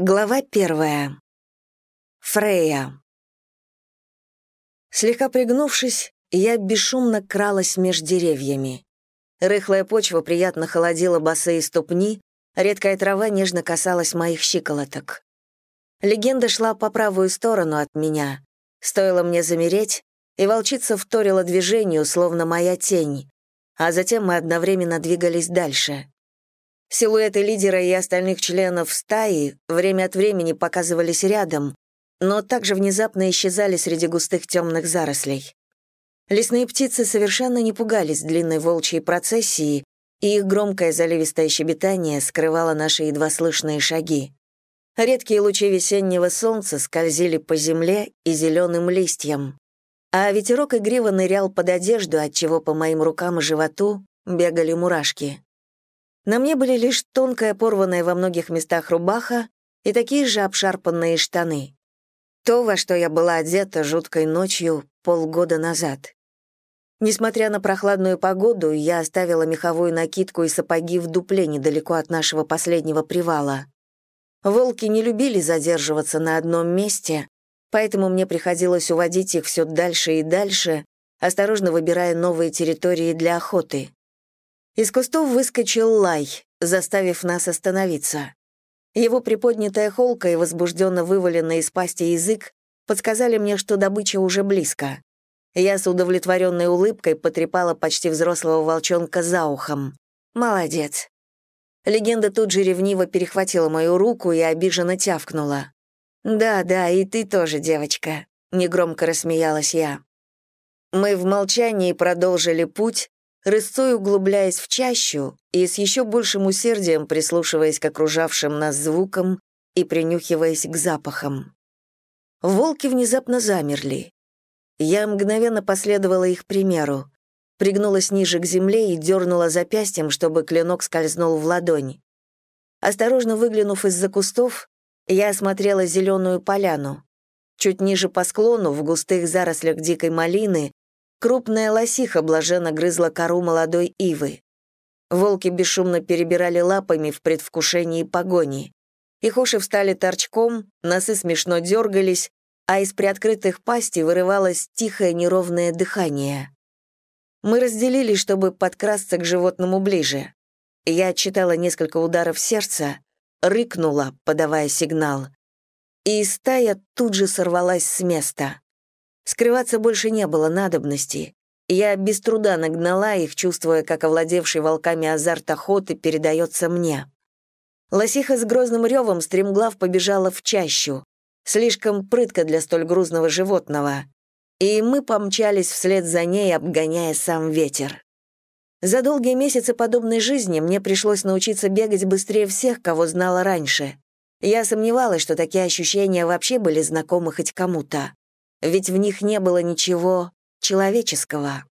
Глава первая. Фрея. Слегка пригнувшись, я бесшумно кралась меж деревьями. Рыхлая почва приятно холодила босые ступни, редкая трава нежно касалась моих щиколоток. Легенда шла по правую сторону от меня. Стоило мне замереть, и волчица вторила движению, словно моя тень, а затем мы одновременно двигались дальше. Силуэты лидера и остальных членов стаи время от времени показывались рядом, но также внезапно исчезали среди густых темных зарослей. Лесные птицы совершенно не пугались длинной волчьей процессии, и их громкое заливистое щебетание скрывало наши едва слышные шаги. Редкие лучи весеннего солнца скользили по земле и зеленым листьям, а ветерок игриво нырял под одежду, отчего по моим рукам и животу бегали мурашки. На мне были лишь тонкая порванная во многих местах рубаха и такие же обшарпанные штаны. То, во что я была одета жуткой ночью полгода назад. Несмотря на прохладную погоду, я оставила меховую накидку и сапоги в дупле недалеко от нашего последнего привала. Волки не любили задерживаться на одном месте, поэтому мне приходилось уводить их все дальше и дальше, осторожно выбирая новые территории для охоты. Из кустов выскочил лай, заставив нас остановиться. Его приподнятая холка и возбужденно вываленный из пасти язык подсказали мне, что добыча уже близко. Я с удовлетворенной улыбкой потрепала почти взрослого волчонка за ухом. «Молодец». Легенда тут же ревниво перехватила мою руку и обиженно тявкнула. «Да, да, и ты тоже, девочка», — негромко рассмеялась я. Мы в молчании продолжили путь, рысцой углубляясь в чащу и с еще большим усердием прислушиваясь к окружавшим нас звукам и принюхиваясь к запахам. Волки внезапно замерли. Я мгновенно последовала их примеру, пригнулась ниже к земле и дернула запястьем, чтобы клинок скользнул в ладонь. Осторожно выглянув из-за кустов, я осмотрела зеленую поляну. Чуть ниже по склону, в густых зарослях дикой малины, Крупная лосиха блаженно грызла кору молодой ивы. Волки бесшумно перебирали лапами в предвкушении погони. Их уши встали торчком, носы смешно дергались, а из приоткрытых пастей вырывалось тихое неровное дыхание. Мы разделились, чтобы подкрасться к животному ближе. Я отчитала несколько ударов сердца, рыкнула, подавая сигнал. И стая тут же сорвалась с места. Скрываться больше не было надобности. Я без труда нагнала их, чувствуя, как овладевший волками азарт охоты передается мне. Лосиха с грозным ревом стремглав побежала в чащу, слишком прытко для столь грузного животного, и мы помчались вслед за ней, обгоняя сам ветер. За долгие месяцы подобной жизни мне пришлось научиться бегать быстрее всех, кого знала раньше. Я сомневалась, что такие ощущения вообще были знакомы хоть кому-то ведь в них не было ничего человеческого.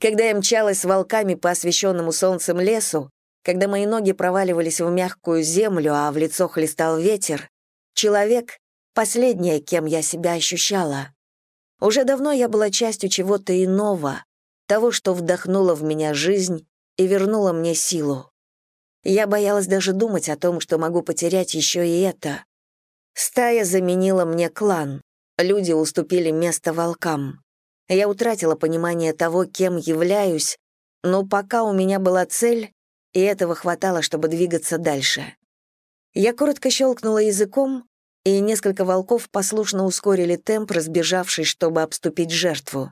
Когда я мчалась с волками по освещенному солнцем лесу, когда мои ноги проваливались в мягкую землю, а в лицо хлестал ветер, человек — последнее, кем я себя ощущала. Уже давно я была частью чего-то иного, того, что вдохнуло в меня жизнь и вернуло мне силу. Я боялась даже думать о том, что могу потерять еще и это. Стая заменила мне клан. Люди уступили место волкам. Я утратила понимание того, кем являюсь, но пока у меня была цель, и этого хватало, чтобы двигаться дальше. Я коротко щелкнула языком, и несколько волков послушно ускорили темп, разбежавшись, чтобы обступить жертву.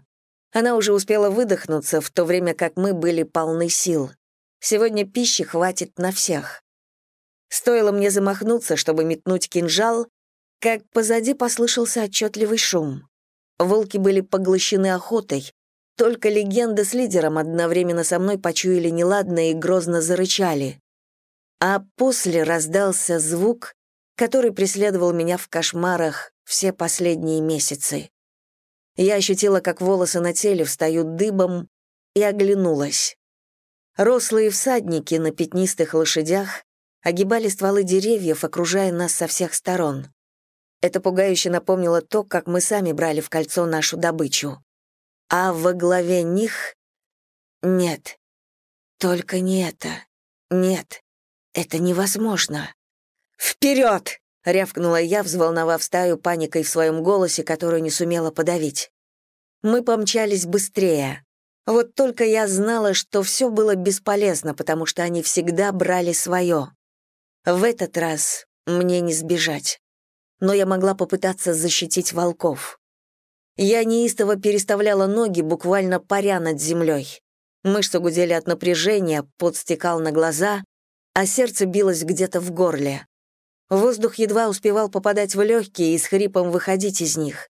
Она уже успела выдохнуться, в то время как мы были полны сил. Сегодня пищи хватит на всех. Стоило мне замахнуться, чтобы метнуть кинжал, как позади послышался отчетливый шум. Волки были поглощены охотой, только легенда с лидером одновременно со мной почуяли неладное и грозно зарычали. А после раздался звук, который преследовал меня в кошмарах все последние месяцы. Я ощутила, как волосы на теле встают дыбом, и оглянулась. Рослые всадники на пятнистых лошадях огибали стволы деревьев, окружая нас со всех сторон. Это пугающе напомнило то, как мы сами брали в кольцо нашу добычу. А во главе них... Нет. Только не это. Нет. Это невозможно. «Вперед!» — рявкнула я, взволновав стаю паникой в своем голосе, которую не сумела подавить. Мы помчались быстрее. Вот только я знала, что все было бесполезно, потому что они всегда брали свое. В этот раз мне не сбежать. Но я могла попытаться защитить волков. Я неистово переставляла ноги, буквально паря над землей. Мышцы гудели от напряжения, пот стекал на глаза, а сердце билось где-то в горле. Воздух едва успевал попадать в легкие и с хрипом выходить из них.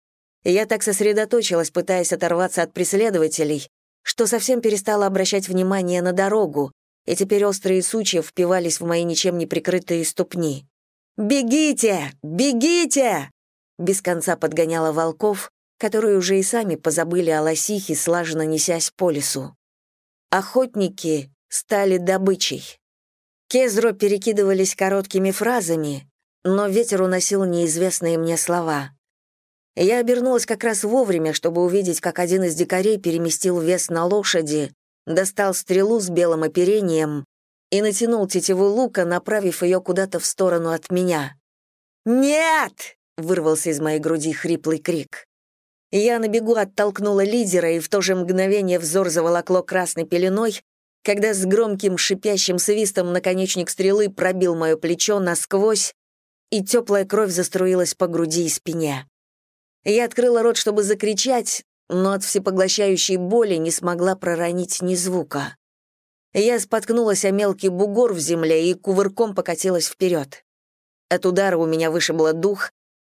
Я так сосредоточилась, пытаясь оторваться от преследователей, что совсем перестала обращать внимание на дорогу, и теперь острые сучья впивались в мои ничем не прикрытые ступни. «Бегите! Бегите!» Без конца подгоняла волков, которые уже и сами позабыли о лосихе, слаженно несясь по лесу. Охотники стали добычей. Кезро перекидывались короткими фразами, но ветер уносил неизвестные мне слова. Я обернулась как раз вовремя, чтобы увидеть, как один из дикарей переместил вес на лошади, достал стрелу с белым оперением и натянул тетиву лука, направив ее куда-то в сторону от меня. «Нет!» — вырвался из моей груди хриплый крик. Я на бегу оттолкнула лидера, и в то же мгновение взор заволокло красной пеленой, когда с громким шипящим свистом наконечник стрелы пробил мое плечо насквозь, и теплая кровь заструилась по груди и спине. Я открыла рот, чтобы закричать, но от всепоглощающей боли не смогла проронить ни звука. Я споткнулась о мелкий бугор в земле и кувырком покатилась вперед. От удара у меня вышибло дух,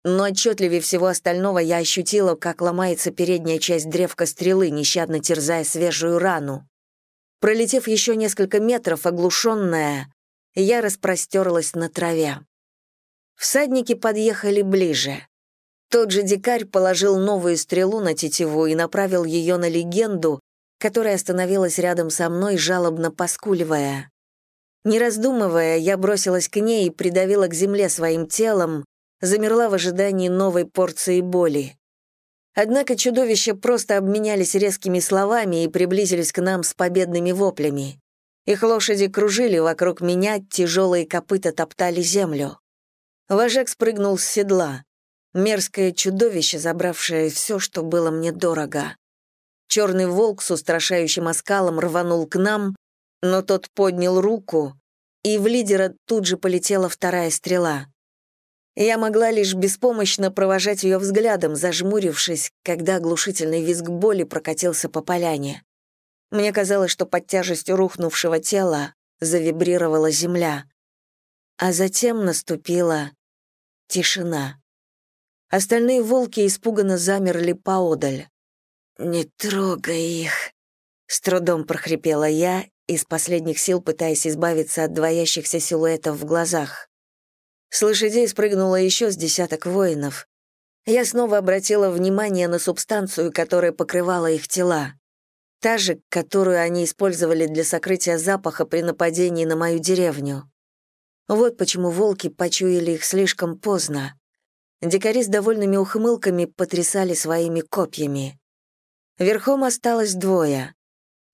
но отчетливее всего остального я ощутила, как ломается передняя часть древка стрелы, нещадно терзая свежую рану. Пролетев еще несколько метров, оглушенная, я распростерлась на траве. Всадники подъехали ближе. Тот же дикарь положил новую стрелу на тетиву и направил ее на легенду, которая остановилась рядом со мной, жалобно поскуливая. Не раздумывая, я бросилась к ней и придавила к земле своим телом, замерла в ожидании новой порции боли. Однако чудовища просто обменялись резкими словами и приблизились к нам с победными воплями. Их лошади кружили вокруг меня, тяжелые копыта топтали землю. Вожак спрыгнул с седла. Мерзкое чудовище, забравшее все, что было мне дорого. Черный волк с устрашающим оскалом рванул к нам, но тот поднял руку, и в лидера тут же полетела вторая стрела. Я могла лишь беспомощно провожать ее взглядом, зажмурившись, когда оглушительный визг боли прокатился по поляне. Мне казалось, что под тяжестью рухнувшего тела завибрировала земля. А затем наступила тишина. Остальные волки испуганно замерли поодаль. «Не трогай их», — с трудом прохрипела я, из последних сил пытаясь избавиться от двоящихся силуэтов в глазах. С лошадей спрыгнуло еще с десяток воинов. Я снова обратила внимание на субстанцию, которая покрывала их тела. Та же, которую они использовали для сокрытия запаха при нападении на мою деревню. Вот почему волки почуяли их слишком поздно. Дикари с довольными ухмылками потрясали своими копьями. Верхом осталось двое.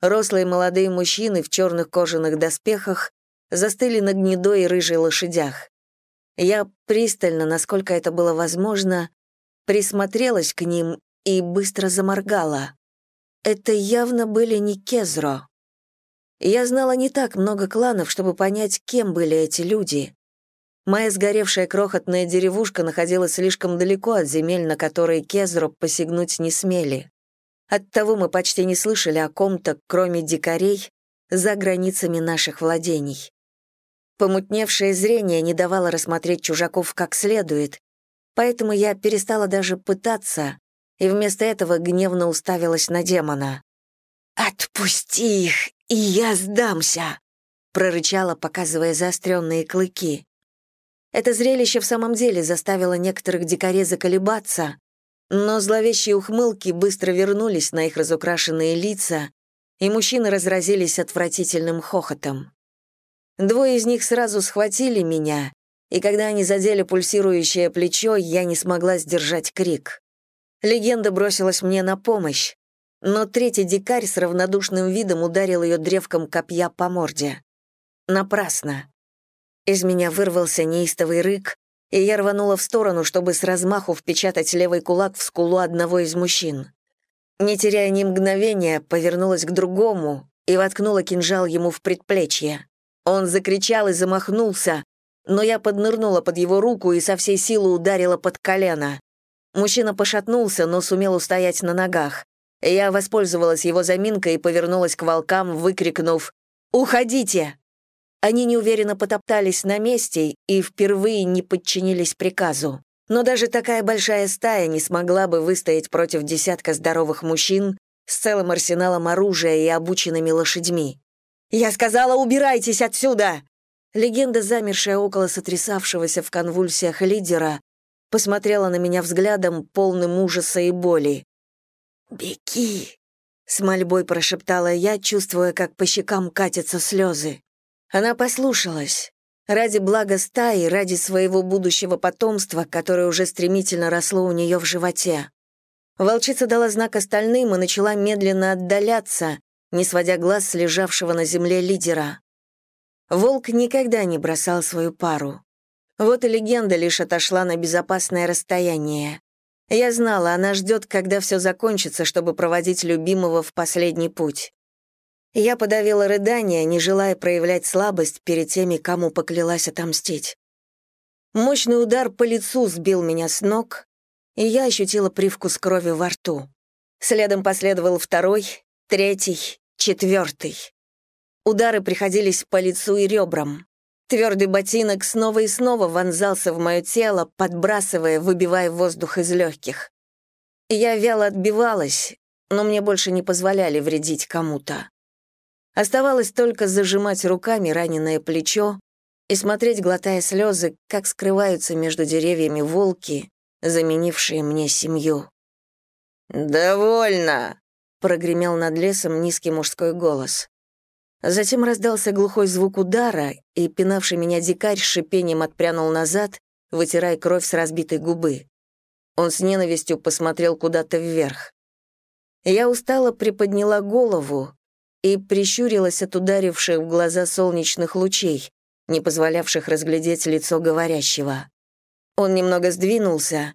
Рослые молодые мужчины в черных кожаных доспехах застыли на гнедой и рыжей лошадях. Я пристально, насколько это было возможно, присмотрелась к ним и быстро заморгала. Это явно были не Кезро. Я знала не так много кланов, чтобы понять, кем были эти люди. Моя сгоревшая крохотная деревушка находилась слишком далеко от земель, на которые Кезро посягнуть не смели. Оттого мы почти не слышали о ком-то, кроме дикарей, за границами наших владений. Помутневшее зрение не давало рассмотреть чужаков как следует, поэтому я перестала даже пытаться и вместо этого гневно уставилась на демона. «Отпусти их, и я сдамся!» прорычала, показывая заостренные клыки. Это зрелище в самом деле заставило некоторых дикарей заколебаться, но зловещие ухмылки быстро вернулись на их разукрашенные лица, и мужчины разразились отвратительным хохотом. Двое из них сразу схватили меня, и когда они задели пульсирующее плечо, я не смогла сдержать крик. Легенда бросилась мне на помощь, но третий дикарь с равнодушным видом ударил ее древком копья по морде. Напрасно. Из меня вырвался неистовый рык, и я рванула в сторону, чтобы с размаху впечатать левый кулак в скулу одного из мужчин. Не теряя ни мгновения, повернулась к другому и воткнула кинжал ему в предплечье. Он закричал и замахнулся, но я поднырнула под его руку и со всей силы ударила под колено. Мужчина пошатнулся, но сумел устоять на ногах. Я воспользовалась его заминкой и повернулась к волкам, выкрикнув «Уходите!». Они неуверенно потоптались на месте и впервые не подчинились приказу. Но даже такая большая стая не смогла бы выстоять против десятка здоровых мужчин с целым арсеналом оружия и обученными лошадьми. «Я сказала, убирайтесь отсюда!» Легенда, замершая около сотрясавшегося в конвульсиях лидера, посмотрела на меня взглядом, полным ужаса и боли. «Беги!» — с мольбой прошептала я, чувствуя, как по щекам катятся слезы. Она послушалась. Ради блага стаи, ради своего будущего потомства, которое уже стремительно росло у нее в животе. Волчица дала знак остальным и начала медленно отдаляться, не сводя глаз с лежавшего на земле лидера. Волк никогда не бросал свою пару. Вот и легенда лишь отошла на безопасное расстояние. Я знала, она ждет, когда все закончится, чтобы проводить любимого в последний путь. Я подавила рыдание, не желая проявлять слабость перед теми, кому поклялась отомстить. Мощный удар по лицу сбил меня с ног, и я ощутила привкус крови во рту. Следом последовал второй, третий, четвертый. Удары приходились по лицу и ребрам. Твердый ботинок снова и снова вонзался в мое тело, подбрасывая, выбивая воздух из легких. Я вяло отбивалась, но мне больше не позволяли вредить кому-то. Оставалось только зажимать руками раненое плечо и смотреть, глотая слезы, как скрываются между деревьями волки, заменившие мне семью. «Довольно!» — прогремел над лесом низкий мужской голос. Затем раздался глухой звук удара, и пинавший меня дикарь шипением отпрянул назад, вытирая кровь с разбитой губы. Он с ненавистью посмотрел куда-то вверх. Я устало приподняла голову и прищурилась от ударивших в глаза солнечных лучей, не позволявших разглядеть лицо говорящего. Он немного сдвинулся,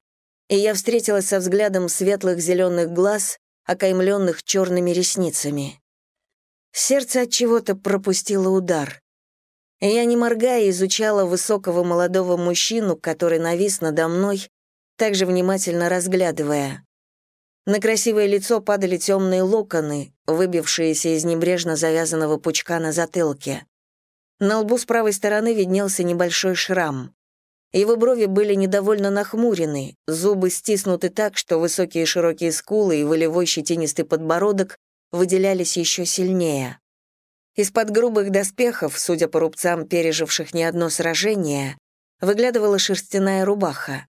и я встретилась со взглядом светлых зеленых глаз, окаймленных черными ресницами. Сердце от чего-то пропустило удар. Я, не моргая, изучала высокого молодого мужчину, который навис надо мной, также внимательно разглядывая. На красивое лицо падали темные локоны, выбившиеся из небрежно завязанного пучка на затылке. На лбу с правой стороны виднелся небольшой шрам. Его брови были недовольно нахмурены, зубы стиснуты так, что высокие широкие скулы и волевой щетинистый подбородок выделялись еще сильнее. Из-под грубых доспехов, судя по рубцам, переживших не одно сражение, выглядывала шерстяная рубаха.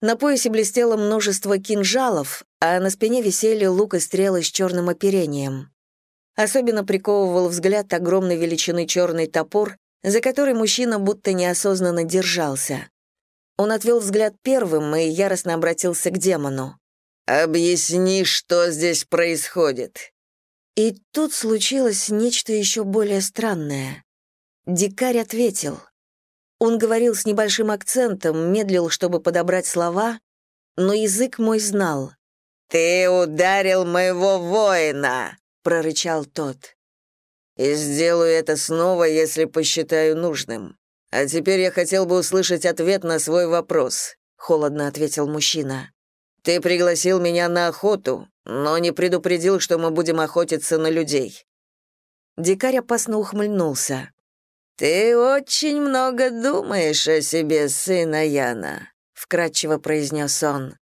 На поясе блестело множество кинжалов, а на спине висели лук и стрелы с черным оперением. Особенно приковывал взгляд огромной величины черный топор, за который мужчина будто неосознанно держался. Он отвел взгляд первым и яростно обратился к демону. «Объясни, что здесь происходит. И тут случилось нечто еще более странное. Дикарь ответил. Он говорил с небольшим акцентом, медлил, чтобы подобрать слова, но язык мой знал. «Ты ударил моего воина!» — прорычал тот. «И сделаю это снова, если посчитаю нужным. А теперь я хотел бы услышать ответ на свой вопрос», — холодно ответил мужчина. «Ты пригласил меня на охоту, но не предупредил, что мы будем охотиться на людей». Дикарь опасно ухмыльнулся. «Ты очень много думаешь о себе, сына Яна», — вкратчиво произнес он.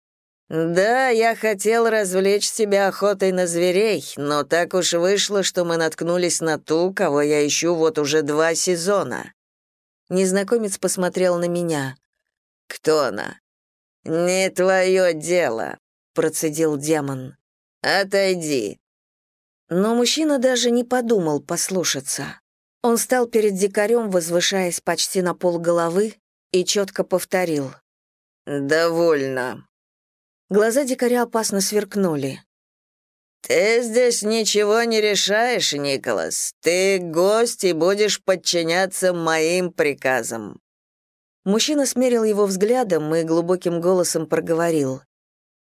«Да, я хотел развлечь тебя охотой на зверей, но так уж вышло, что мы наткнулись на ту, кого я ищу вот уже два сезона». Незнакомец посмотрел на меня. «Кто она?» «Не твое дело», — процедил демон. «Отойди». Но мужчина даже не подумал послушаться. Он стал перед дикарем, возвышаясь почти на пол головы, и четко повторил. «Довольно». Глаза дикаря опасно сверкнули. «Ты здесь ничего не решаешь, Николас. Ты гость и будешь подчиняться моим приказам». Мужчина смерил его взглядом и глубоким голосом проговорил.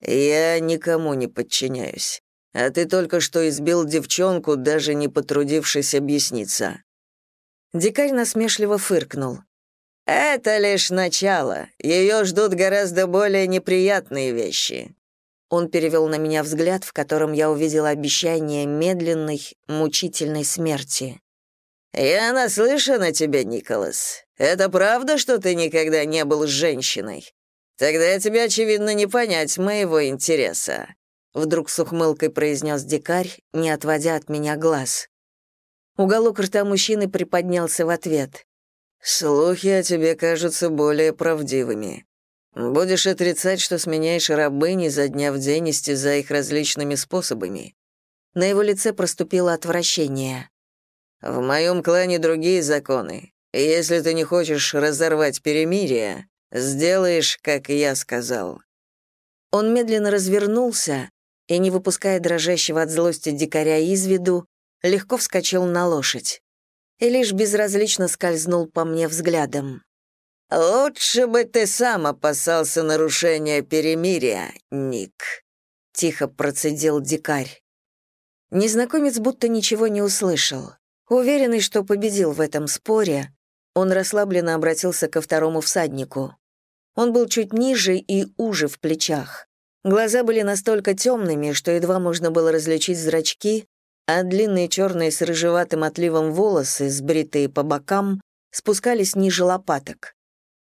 «Я никому не подчиняюсь. А ты только что избил девчонку, даже не потрудившись объясниться». Дикарь насмешливо фыркнул. «Это лишь начало. Ее ждут гораздо более неприятные вещи». Он перевел на меня взгляд, в котором я увидела обещание медленной, мучительной смерти. «Я наслышан о тебе, Николас. Это правда, что ты никогда не был женщиной? Тогда тебе, очевидно, не понять моего интереса», — вдруг с ухмылкой произнес дикарь, не отводя от меня глаз. Уголок рта мужчины приподнялся в ответ. «Слухи о тебе кажутся более правдивыми. Будешь отрицать, что сменяешь рабыни за дня в день, истязая их различными способами». На его лице проступило отвращение. «В моем клане другие законы. Если ты не хочешь разорвать перемирие, сделаешь, как я сказал». Он медленно развернулся и, не выпуская дрожащего от злости дикаря из виду, легко вскочил на лошадь и лишь безразлично скользнул по мне взглядом. «Лучше бы ты сам опасался нарушения перемирия, Ник», — тихо процедил дикарь. Незнакомец будто ничего не услышал. Уверенный, что победил в этом споре, он расслабленно обратился ко второму всаднику. Он был чуть ниже и уже в плечах. Глаза были настолько темными, что едва можно было различить зрачки, а длинные черные с рыжеватым отливом волосы, сбритые по бокам, спускались ниже лопаток.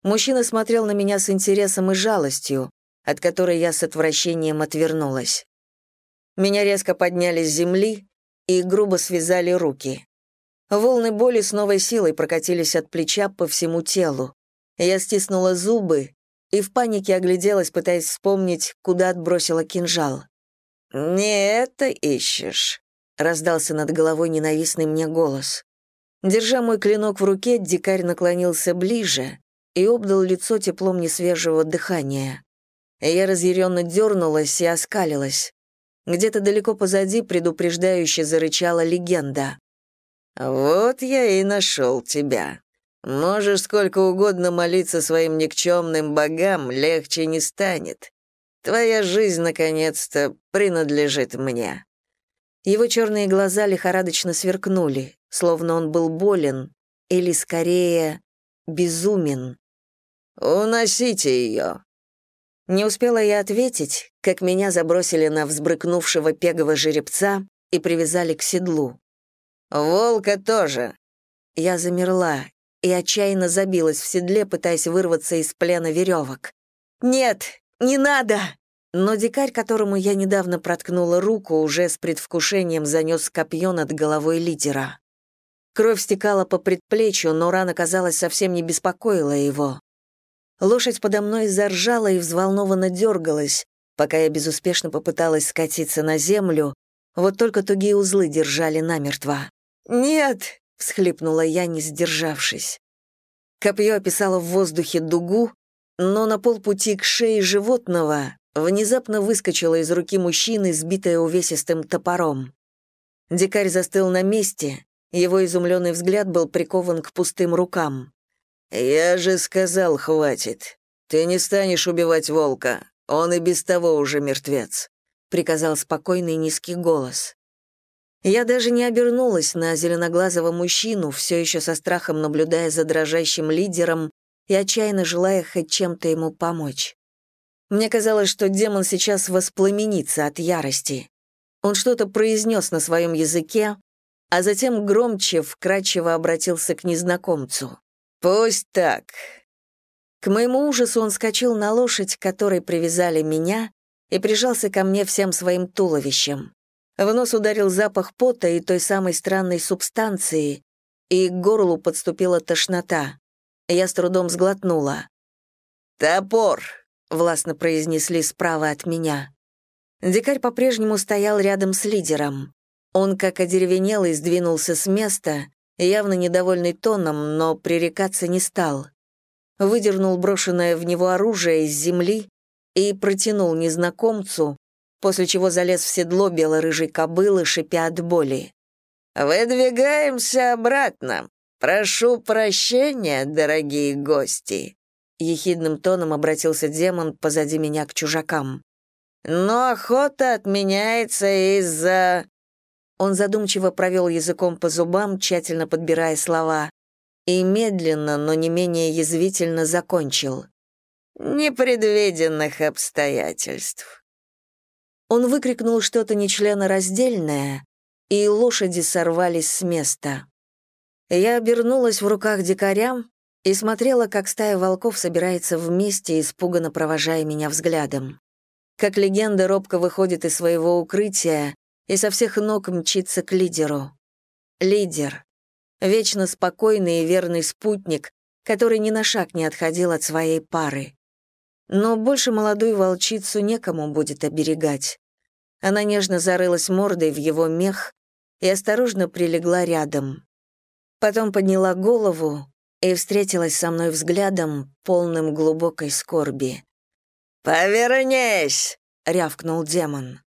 Мужчина смотрел на меня с интересом и жалостью, от которой я с отвращением отвернулась. Меня резко подняли с земли и грубо связали руки. Волны боли с новой силой прокатились от плеча по всему телу. Я стиснула зубы и в панике огляделась, пытаясь вспомнить, куда отбросила кинжал. «Не это ищешь», раздался над головой ненавистный мне голос. Держа мой клинок в руке, дикарь наклонился ближе и обдал лицо теплом несвежего дыхания. Я разъяренно дернулась и оскалилась. Где-то далеко позади предупреждающе зарычала легенда. «Вот я и нашел тебя. Можешь сколько угодно молиться своим никчемным богам, легче не станет. Твоя жизнь, наконец-то, принадлежит мне». Его черные глаза лихорадочно сверкнули, словно он был болен, или, скорее, безумен. «Уносите ее!» Не успела я ответить, как меня забросили на взбрыкнувшего пегого жеребца и привязали к седлу. «Волка тоже!» Я замерла и отчаянно забилась в седле, пытаясь вырваться из плена веревок. «Нет, не надо!» Но дикарь, которому я недавно проткнула руку, уже с предвкушением занес копье над головой лидера. Кровь стекала по предплечью, но рана, казалось, совсем не беспокоила его. Лошадь подо мной заржала и взволнованно дергалась, пока я безуспешно попыталась скатиться на землю, вот только тугие узлы держали намертво. «Нет!» — всхлипнула я, не сдержавшись. Копье описало в воздухе дугу, но на полпути к шее животного внезапно выскочила из руки мужчины, сбитая увесистым топором. Дикарь застыл на месте, его изумленный взгляд был прикован к пустым рукам. «Я же сказал, хватит. Ты не станешь убивать волка, он и без того уже мертвец», приказал спокойный низкий голос. Я даже не обернулась на зеленоглазого мужчину, все еще со страхом наблюдая за дрожащим лидером и отчаянно желая хоть чем-то ему помочь. Мне казалось, что демон сейчас воспламенится от ярости. Он что-то произнес на своем языке, а затем громче, вкрадчиво обратился к незнакомцу. «Пусть так». К моему ужасу он скочил на лошадь, которой привязали меня, и прижался ко мне всем своим туловищем. В нос ударил запах пота и той самой странной субстанции, и к горлу подступила тошнота. Я с трудом сглотнула. «Топор!» Властно произнесли справа от меня. Дикарь по-прежнему стоял рядом с лидером. Он, как одеревенелый, сдвинулся с места, явно недовольный тоном, но пререкаться не стал. Выдернул брошенное в него оружие из земли и протянул незнакомцу, после чего залез в седло бело-рыжей кобылы, шипя от боли. «Выдвигаемся обратно. Прошу прощения, дорогие гости», ехидным тоном обратился демон позади меня к чужакам. «Но охота отменяется из-за...» Он задумчиво провел языком по зубам, тщательно подбирая слова, и медленно, но не менее язвительно закончил. «Непредвиденных обстоятельств». Он выкрикнул что-то нечленораздельное, и лошади сорвались с места. Я обернулась в руках дикаря и смотрела, как стая волков собирается вместе, испуганно провожая меня взглядом. Как легенда робко выходит из своего укрытия и со всех ног мчится к лидеру. Лидер. Вечно спокойный и верный спутник, который ни на шаг не отходил от своей пары. Но больше молодую волчицу некому будет оберегать. Она нежно зарылась мордой в его мех и осторожно прилегла рядом. Потом подняла голову и встретилась со мной взглядом, полным глубокой скорби. «Повернись!» — рявкнул демон.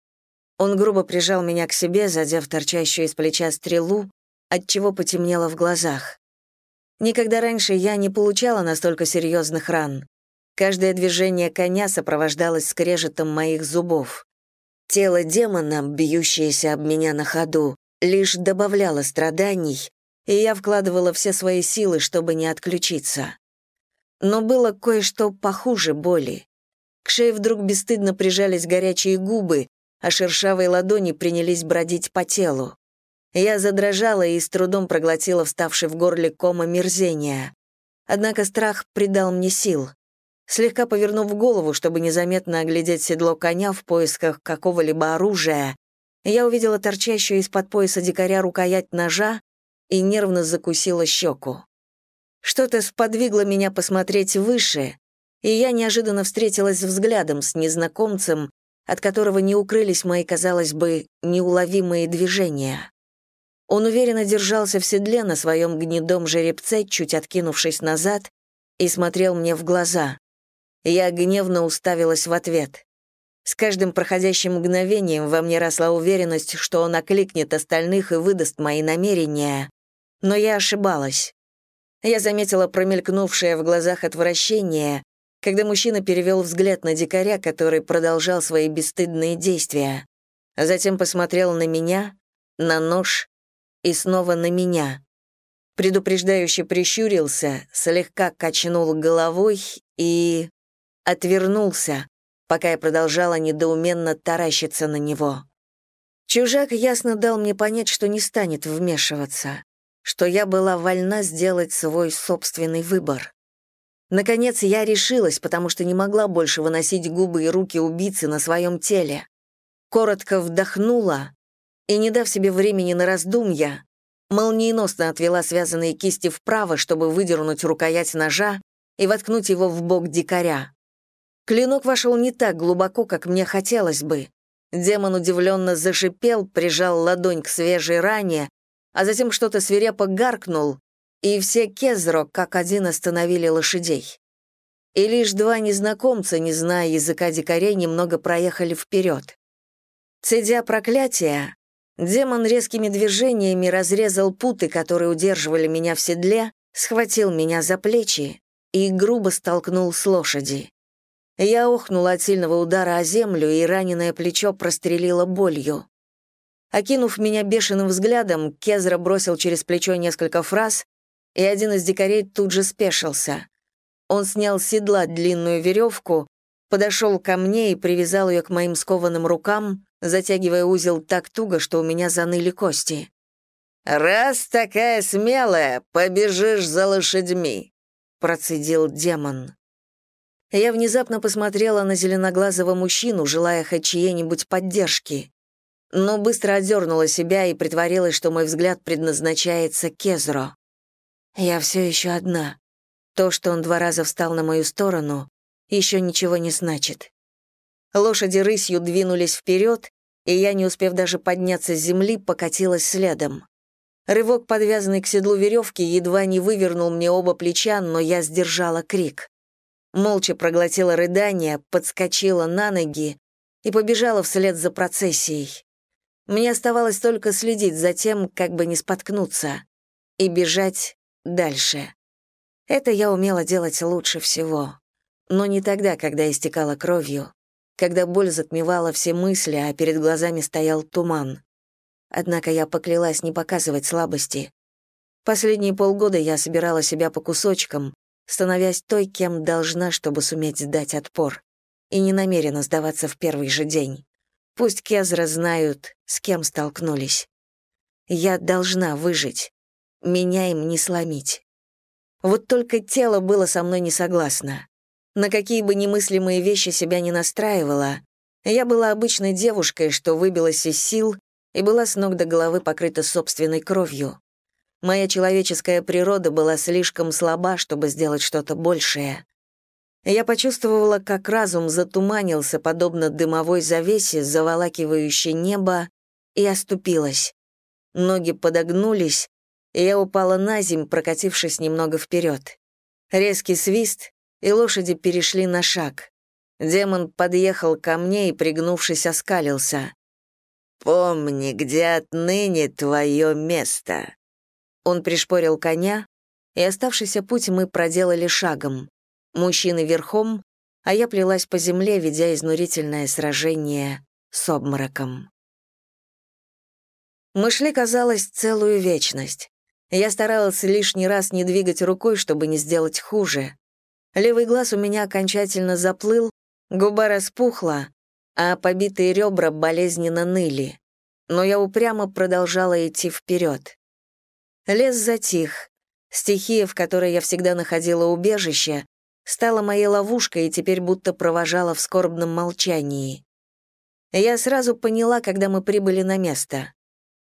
Он грубо прижал меня к себе, задев торчащую из плеча стрелу, отчего потемнело в глазах. Никогда раньше я не получала настолько серьезных ран. Каждое движение коня сопровождалось скрежетом моих зубов. Тело демона, бьющееся об меня на ходу, лишь добавляло страданий, и я вкладывала все свои силы, чтобы не отключиться. Но было кое-что похуже боли. К шее вдруг бесстыдно прижались горячие губы, а шершавые ладони принялись бродить по телу. Я задрожала и с трудом проглотила вставший в горле ком омерзения. Однако страх придал мне сил. Слегка повернув голову, чтобы незаметно оглядеть седло коня в поисках какого-либо оружия, я увидела торчащую из-под пояса дикаря рукоять ножа и нервно закусила щеку. Что-то сподвигло меня посмотреть выше, и я неожиданно встретилась взглядом с незнакомцем, от которого не укрылись мои, казалось бы, неуловимые движения. Он уверенно держался в седле на своем гнедом жеребце, чуть откинувшись назад, и смотрел мне в глаза. Я гневно уставилась в ответ. С каждым проходящим мгновением во мне росла уверенность, что он окликнет остальных и выдаст мои намерения. Но я ошибалась. Я заметила промелькнувшее в глазах отвращение, когда мужчина перевел взгляд на дикаря, который продолжал свои бесстыдные действия, а затем посмотрел на меня, на нож и снова на меня. Предупреждающе прищурился, слегка качнул головой и... отвернулся, пока я продолжала недоуменно таращиться на него. Чужак ясно дал мне понять, что не станет вмешиваться, что я была вольна сделать свой собственный выбор. Наконец я решилась, потому что не могла больше выносить губы и руки убийцы на своем теле. Коротко вдохнула и, не дав себе времени на раздумья, молниеносно отвела связанные кисти вправо, чтобы выдернуть рукоять ножа и воткнуть его в бок дикаря. Клинок вошел не так глубоко, как мне хотелось бы. Демон удивленно зашипел, прижал ладонь к свежей ране, а затем что-то свирепо гаркнул, и все Кезро как один остановили лошадей. И лишь два незнакомца, не зная языка дикарей, немного проехали вперед. Цедя проклятия, демон резкими движениями разрезал путы, которые удерживали меня в седле, схватил меня за плечи и грубо столкнул с лошади. Я охнула от сильного удара о землю, и раненое плечо прострелило болью. Окинув меня бешеным взглядом, Кезра бросил через плечо несколько фраз, и один из дикарей тут же спешился. Он снял с седла длинную веревку, подошел ко мне и привязал ее к моим скованным рукам, затягивая узел так туго, что у меня заныли кости. «Раз такая смелая, побежишь за лошадьми», — процедил демон. Я внезапно посмотрела на зеленоглазого мужчину, желая хоть чьей-нибудь поддержки, но быстро отдернула себя и притворилась, что мой взгляд предназначается Кезро. Я все еще одна. То, что он два раза встал на мою сторону, еще ничего не значит. Лошади рысью двинулись вперед, и я, не успев даже подняться с земли, покатилась следом. Рывок, подвязанный к седлу веревки, едва не вывернул мне оба плеча, но я сдержала крик. Молча проглотила рыдание, подскочила на ноги и побежала вслед за процессией. Мне оставалось только следить за тем, как бы не споткнуться, и бежать дальше. Это я умела делать лучше всего. но не тогда, когда истекала кровью, когда боль затмевала все мысли, а перед глазами стоял туман. Однако я поклялась не показывать слабости. Последние полгода я собирала себя по кусочкам, становясь той, кем должна, чтобы суметь дать отпор, и не намерена сдаваться в первый же день. Пусть Кезра знают, с кем столкнулись. Я должна выжить. Меня им не сломить. Вот только тело было со мной не согласно. На какие бы немыслимые вещи себя не настраивала, я была обычной девушкой, что выбилась из сил и была с ног до головы покрыта собственной кровью. Моя человеческая природа была слишком слаба, чтобы сделать что-то большее. Я почувствовала, как разум затуманился, подобно дымовой завесе, заволакивающей небо, и оступилась. Ноги подогнулись, и я упала на земь, прокатившись немного вперед. Резкий свист, и лошади перешли на шаг. Демон подъехал ко мне и, пригнувшись, оскалился. «Помни, где отныне твое место». Он пришпорил коня, и оставшийся путь мы проделали шагом. Мужчины верхом, а я плелась по земле, ведя изнурительное сражение с обмороком. Мы шли, казалось, целую вечность. Я старалась лишний раз не двигать рукой, чтобы не сделать хуже. Левый глаз у меня окончательно заплыл, губа распухла, а побитые ребра болезненно ныли. Но я упрямо продолжала идти вперед. Лес затих. Стихия, в которой я всегда находила убежище, стала моей ловушкой и теперь будто провожала в скорбном молчании. Я сразу поняла, когда мы прибыли на место.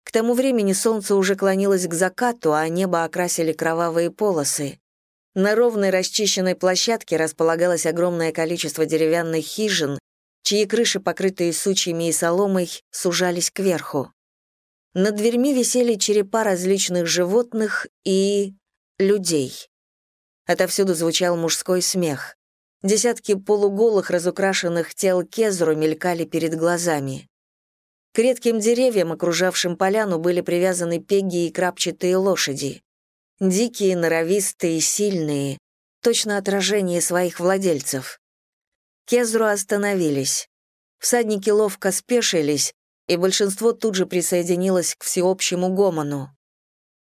К тому времени солнце уже клонилось к закату, а небо окрасили кровавые полосы. На ровной расчищенной площадке располагалось огромное количество деревянных хижин, чьи крыши, покрытые сучьями и соломой, сужались кверху. Над дверьми висели черепа различных животных и... людей. Отовсюду звучал мужской смех. Десятки полуголых, разукрашенных тел Кезру мелькали перед глазами. К редким деревьям, окружавшим поляну, были привязаны пеги и крапчатые лошади. Дикие, норовистые, сильные, точно отражение своих владельцев. Кезру остановились. Всадники ловко спешились, и большинство тут же присоединилось к всеобщему гомону.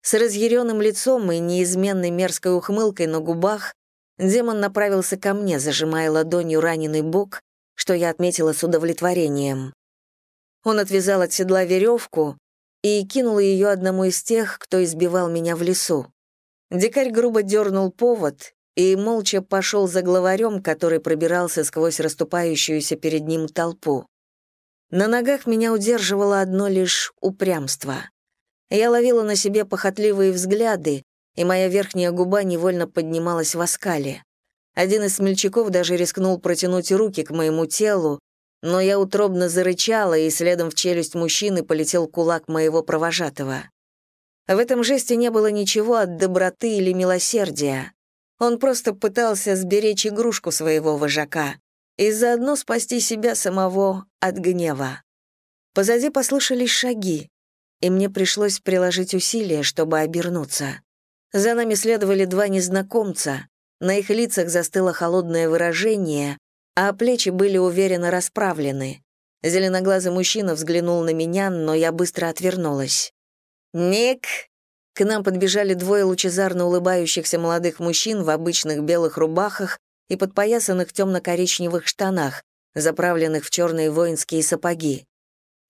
С разъяренным лицом и неизменной мерзкой ухмылкой на губах демон направился ко мне, зажимая ладонью раненый бок, что я отметила с удовлетворением. Он отвязал от седла веревку и кинул ее одному из тех, кто избивал меня в лесу. Дикарь грубо дернул повод и молча пошел за главарем, который пробирался сквозь расступающуюся перед ним толпу. На ногах меня удерживало одно лишь упрямство. Я ловила на себе похотливые взгляды, и моя верхняя губа невольно поднималась в оскале. Один из смельчаков даже рискнул протянуть руки к моему телу, но я утробно зарычала, и следом в челюсть мужчины полетел кулак моего провожатого. В этом жесте не было ничего от доброты или милосердия. Он просто пытался сберечь игрушку своего вожака и заодно спасти себя самого от гнева. Позади послышались шаги, и мне пришлось приложить усилия, чтобы обернуться. За нами следовали два незнакомца, на их лицах застыло холодное выражение, а плечи были уверенно расправлены. Зеленоглазый мужчина взглянул на меня, но я быстро отвернулась. «Ник!» К нам подбежали двое лучезарно улыбающихся молодых мужчин в обычных белых рубахах и подпоясанных темно-коричневых штанах, заправленных в черные воинские сапоги.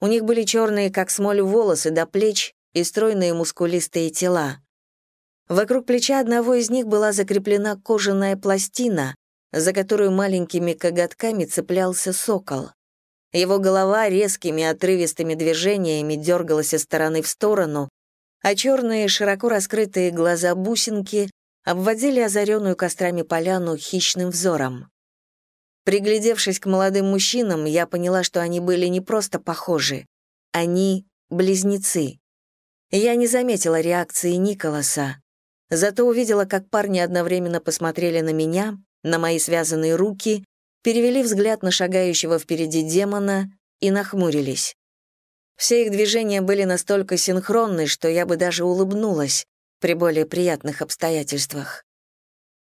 У них были черные, как смоль, волосы до плеч и стройные мускулистые тела. Вокруг плеча одного из них была закреплена кожаная пластина, за которую маленькими коготками цеплялся сокол. Его голова резкими отрывистыми движениями дергалась из стороны в сторону, а черные, широко раскрытые глаза-бусинки обводили озаренную кострами поляну хищным взором. Приглядевшись к молодым мужчинам, я поняла, что они были не просто похожи. Они — близнецы. Я не заметила реакции Николаса, зато увидела, как парни одновременно посмотрели на меня, на мои связанные руки, перевели взгляд на шагающего впереди демона и нахмурились. Все их движения были настолько синхронны, что я бы даже улыбнулась при более приятных обстоятельствах.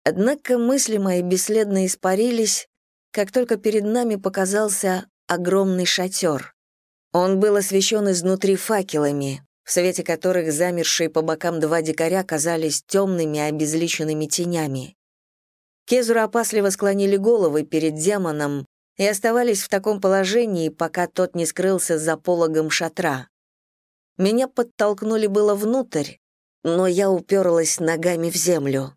Однако мысли мои бесследно испарились, как только перед нами показался огромный шатер. Он был освещен изнутри факелами, в свете которых замершие по бокам два дикаря казались темными обезличенными тенями. Кезура опасливо склонили головы перед демоном и оставались в таком положении, пока тот не скрылся за пологом шатра. Меня подтолкнули было внутрь, но я уперлась ногами в землю.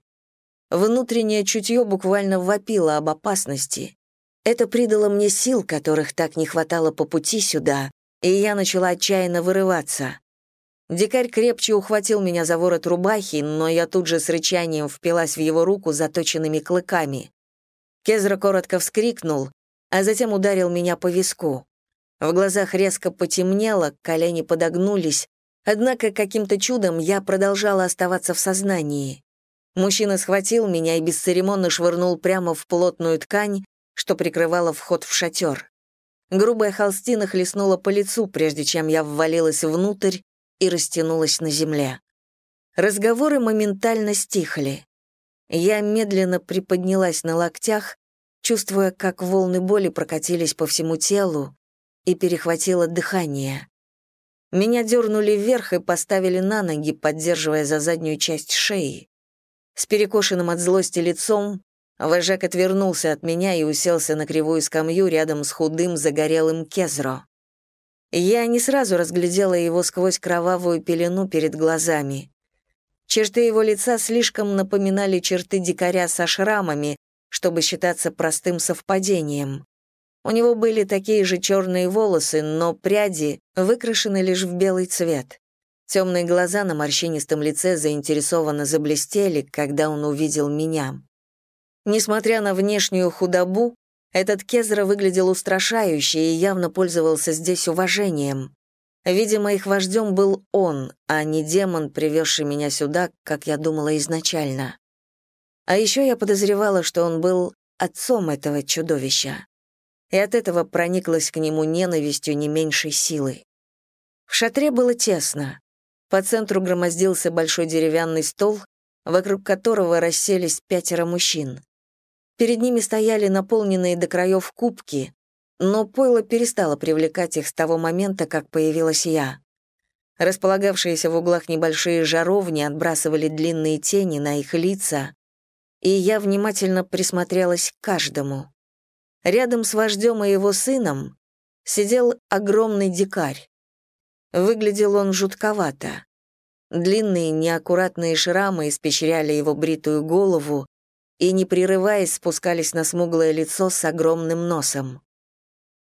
Внутреннее чутье буквально вопило об опасности. Это придало мне сил, которых так не хватало по пути сюда, и я начала отчаянно вырываться. Дикарь крепче ухватил меня за ворот рубахи, но я тут же с рычанием впилась в его руку заточенными клыками. Кезра коротко вскрикнул, а затем ударил меня по виску. В глазах резко потемнело, колени подогнулись, однако каким-то чудом я продолжала оставаться в сознании. Мужчина схватил меня и бесцеремонно швырнул прямо в плотную ткань, что прикрывала вход в шатер. Грубая холстина хлестнула по лицу, прежде чем я ввалилась внутрь и растянулась на земле. Разговоры моментально стихли. Я медленно приподнялась на локтях, чувствуя, как волны боли прокатились по всему телу, и перехватило дыхание. Меня дернули вверх и поставили на ноги, поддерживая за заднюю часть шеи. С перекошенным от злости лицом вожак отвернулся от меня и уселся на кривую скамью рядом с худым загорелым Кезро. Я не сразу разглядела его сквозь кровавую пелену перед глазами. Черты его лица слишком напоминали черты дикаря со шрамами, чтобы считаться простым совпадением. У него были такие же черные волосы, но пряди выкрашены лишь в белый цвет. Темные глаза на морщинистом лице заинтересованно заблестели, когда он увидел меня. Несмотря на внешнюю худобу, этот Кезра выглядел устрашающе и явно пользовался здесь уважением. Видимо, их вождем был он, а не демон, привезший меня сюда, как я думала изначально. А еще я подозревала, что он был отцом этого чудовища и от этого прониклась к нему ненавистью не меньшей силы. В шатре было тесно. По центру громоздился большой деревянный стол, вокруг которого расселись пятеро мужчин. Перед ними стояли наполненные до краев кубки, но пойло перестало привлекать их с того момента, как появилась я. Располагавшиеся в углах небольшие жаровни отбрасывали длинные тени на их лица, и я внимательно присмотрелась к каждому. Рядом с вождем и его сыном сидел огромный дикарь. Выглядел он жутковато. Длинные неаккуратные шрамы испещряли его бритую голову и, не прерываясь, спускались на смуглое лицо с огромным носом.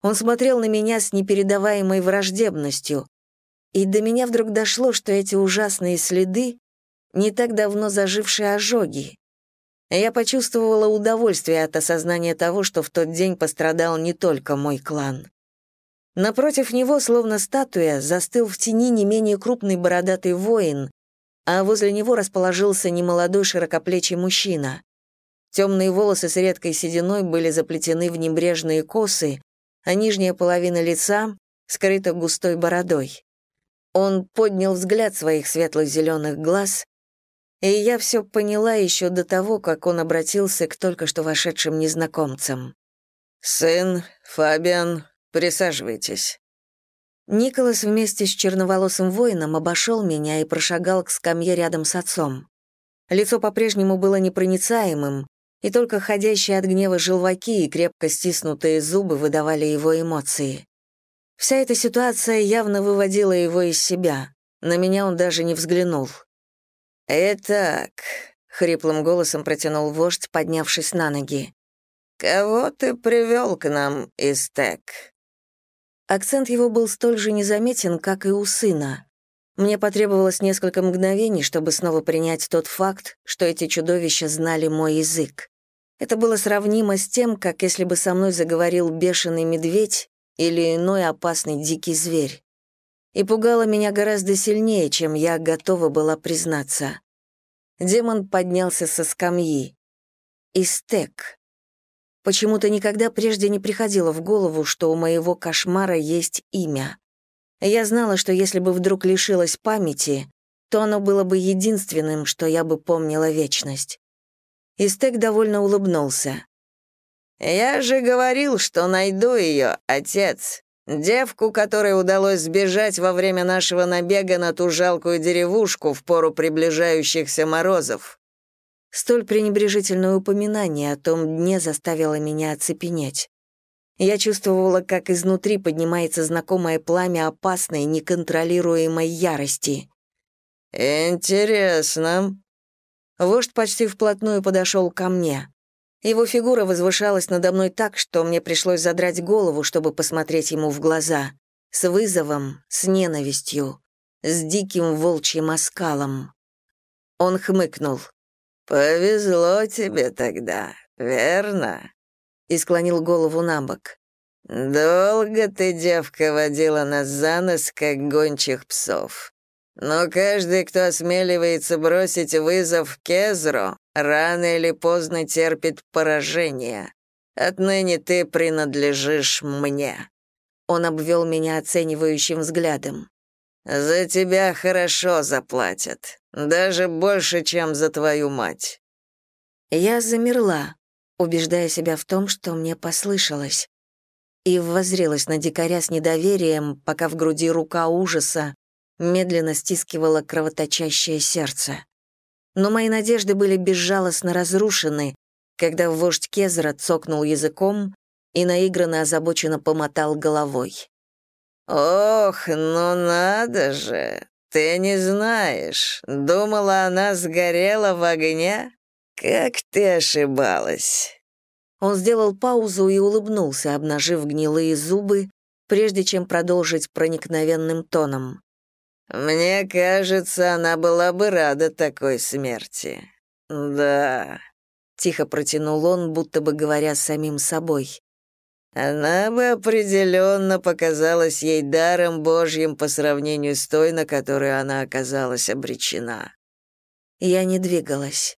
Он смотрел на меня с непередаваемой враждебностью, и до меня вдруг дошло, что эти ужасные следы — не так давно зажившие ожоги. Я почувствовала удовольствие от осознания того, что в тот день пострадал не только мой клан. Напротив него, словно статуя, застыл в тени не менее крупный бородатый воин, а возле него расположился немолодой широкоплечий мужчина. Темные волосы с редкой сединой были заплетены в небрежные косы, а нижняя половина лица скрыта густой бородой. Он поднял взгляд своих светло-зеленых глаз и я все поняла еще до того, как он обратился к только что вошедшим незнакомцам. «Сын, Фабиан, присаживайтесь». Николас вместе с черноволосым воином обошел меня и прошагал к скамье рядом с отцом. Лицо по-прежнему было непроницаемым, и только ходящие от гнева желваки и крепко стиснутые зубы выдавали его эмоции. Вся эта ситуация явно выводила его из себя. На меня он даже не взглянул. «Итак», — хриплым голосом протянул вождь, поднявшись на ноги, «кого ты привел к нам, Истек?» Акцент его был столь же незаметен, как и у сына. Мне потребовалось несколько мгновений, чтобы снова принять тот факт, что эти чудовища знали мой язык. Это было сравнимо с тем, как если бы со мной заговорил бешеный медведь или иной опасный дикий зверь и пугало меня гораздо сильнее, чем я готова была признаться. Демон поднялся со скамьи. Истек. Почему-то никогда прежде не приходило в голову, что у моего кошмара есть имя. Я знала, что если бы вдруг лишилась памяти, то оно было бы единственным, что я бы помнила вечность. Истек довольно улыбнулся. «Я же говорил, что найду ее, отец. Девку, которой удалось сбежать во время нашего набега на ту жалкую деревушку в пору приближающихся морозов». Столь пренебрежительное упоминание о том дне заставило меня оцепенеть. Я чувствовала, как изнутри поднимается знакомое пламя опасной, неконтролируемой ярости. «Интересно». Вождь почти вплотную подошел ко мне. Его фигура возвышалась надо мной так, что мне пришлось задрать голову, чтобы посмотреть ему в глаза. С вызовом, с ненавистью, с диким волчьим оскалом. Он хмыкнул. «Повезло тебе тогда, верно?» и склонил голову на бок. «Долго ты, девка, водила нас за нос, как гончих псов. Но каждый, кто осмеливается бросить вызов Кезро, рано или поздно терпит поражение. Отныне ты принадлежишь мне». Он обвел меня оценивающим взглядом. «За тебя хорошо заплатят, даже больше, чем за твою мать». Я замерла, убеждая себя в том, что мне послышалось, и воззрелась на дикаря с недоверием, пока в груди рука ужаса медленно стискивала кровоточащее сердце. Но мои надежды были безжалостно разрушены, когда вождь Кезра цокнул языком и наигранно озабоченно помотал головой. «Ох, ну надо же! Ты не знаешь, думала, она сгорела в огне? Как ты ошибалась!» Он сделал паузу и улыбнулся, обнажив гнилые зубы, прежде чем продолжить проникновенным тоном. «Мне кажется, она была бы рада такой смерти. Да», — тихо протянул он, будто бы говоря самим собой. «Она бы определенно показалась ей даром Божьим по сравнению с той, на которую она оказалась обречена». Я не двигалась.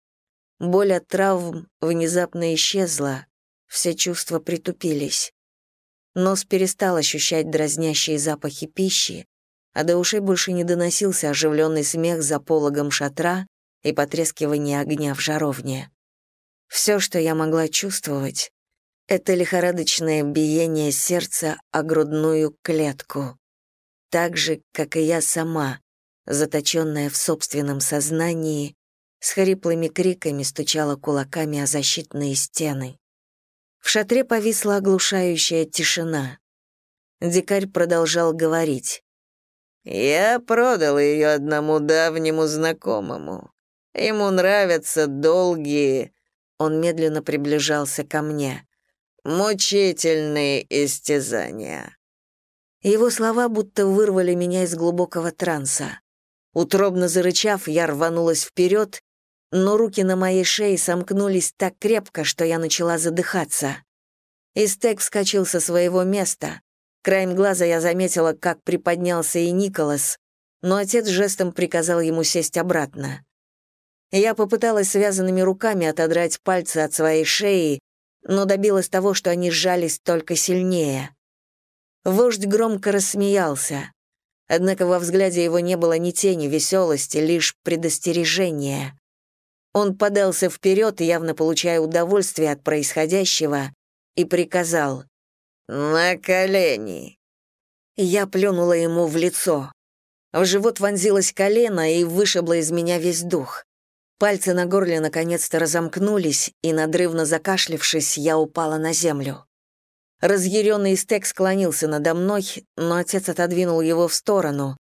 Боль от травм внезапно исчезла, все чувства притупились. Нос перестал ощущать дразнящие запахи пищи, а до ушей больше не доносился оживленный смех за пологом шатра и потрескивание огня в жаровне. Все, что я могла чувствовать, это лихорадочное биение сердца о грудную клетку, так же, как и я сама, заточенная в собственном сознании, с хриплыми криками стучала кулаками о защитные стены. В шатре повисла оглушающая тишина. Дикарь продолжал говорить. «Я продал ее одному давнему знакомому. Ему нравятся долгие...» Он медленно приближался ко мне. «Мучительные истязания». Его слова будто вырвали меня из глубокого транса. Утробно зарычав, я рванулась вперед но руки на моей шее сомкнулись так крепко, что я начала задыхаться. Истек вскочил со своего места. Краем глаза я заметила, как приподнялся и Николас, но отец жестом приказал ему сесть обратно. Я попыталась связанными руками отодрать пальцы от своей шеи, но добилась того, что они сжались только сильнее. Вождь громко рассмеялся. Однако во взгляде его не было ни тени веселости, лишь предостережение. Он подался вперед, явно получая удовольствие от происходящего, и приказал «На колени». Я плюнула ему в лицо. В живот вонзилось колено и вышибло из меня весь дух. Пальцы на горле наконец-то разомкнулись, и, надрывно закашлившись, я упала на землю. Разъяренный стек склонился надо мной, но отец отодвинул его в сторону.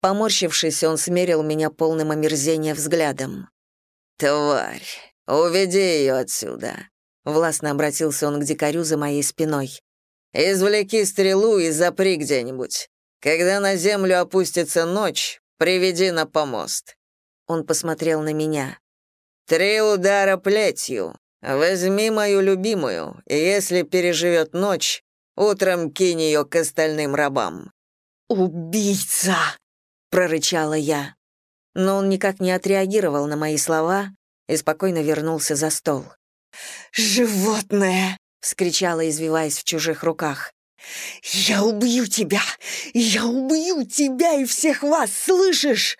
Поморщившись, он смерил меня полным омерзения взглядом. «Тварь, уведи ее отсюда», — властно обратился он к дикарю за моей спиной. «Извлеки стрелу и запри где-нибудь. Когда на землю опустится ночь, приведи на помост». Он посмотрел на меня. «Три удара плетью. Возьми мою любимую, и если переживет ночь, утром кинь ее к остальным рабам». «Убийца!» — прорычала я но он никак не отреагировал на мои слова и спокойно вернулся за стол. «Животное!» — вскричала, извиваясь в чужих руках. «Я убью тебя! Я убью тебя и всех вас, слышишь?»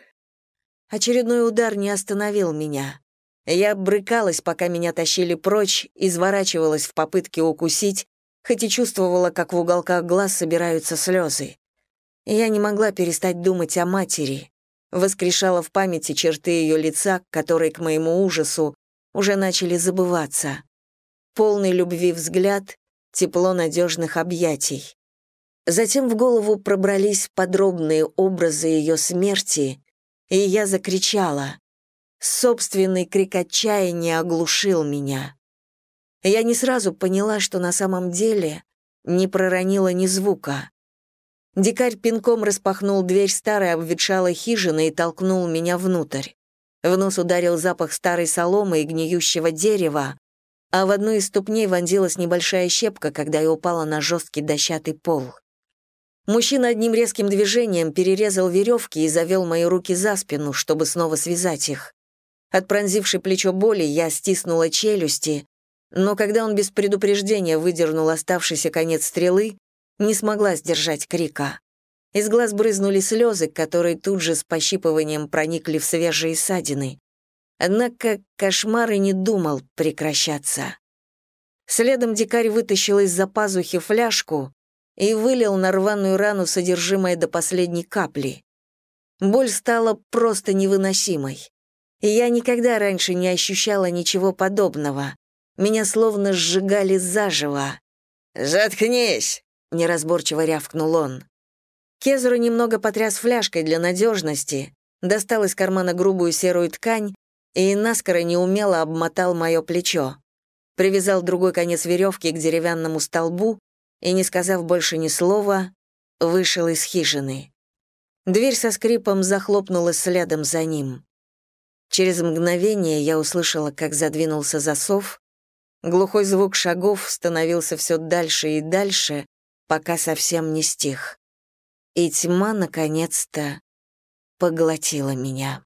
Очередной удар не остановил меня. Я брыкалась, пока меня тащили прочь, изворачивалась в попытке укусить, хоть и чувствовала, как в уголках глаз собираются слезы. Я не могла перестать думать о матери, воскрешала в памяти черты ее лица, которые, к моему ужасу, уже начали забываться. Полный любви взгляд, тепло надежных объятий. Затем в голову пробрались подробные образы ее смерти, и я закричала. Собственный крик отчаяния оглушил меня. Я не сразу поняла, что на самом деле не проронила ни звука. Дикарь пинком распахнул дверь старой обветшалой хижины и толкнул меня внутрь. В нос ударил запах старой соломы и гниющего дерева, а в одну из ступней вонзилась небольшая щепка, когда я упала на жесткий дощатый пол. Мужчина одним резким движением перерезал веревки и завел мои руки за спину, чтобы снова связать их. От пронзившей плечо боли я стиснула челюсти, но когда он без предупреждения выдернул оставшийся конец стрелы, не смогла сдержать крика. Из глаз брызнули слезы, которые тут же с пощипыванием проникли в свежие ссадины. Однако кошмар и не думал прекращаться. Следом дикарь вытащил из-за пазухи фляжку и вылил на рваную рану содержимое до последней капли. Боль стала просто невыносимой. Я никогда раньше не ощущала ничего подобного. Меня словно сжигали заживо. «Заткнись!» неразборчиво рявкнул он. Кезуру немного потряс фляжкой для надежности, достал из кармана грубую серую ткань и наскоро неумело обмотал мое плечо. Привязал другой конец веревки к деревянному столбу и, не сказав больше ни слова, вышел из хижины. Дверь со скрипом захлопнулась следом за ним. Через мгновение я услышала, как задвинулся засов, глухой звук шагов становился все дальше и дальше, пока совсем не стих. И тьма, наконец-то, поглотила меня.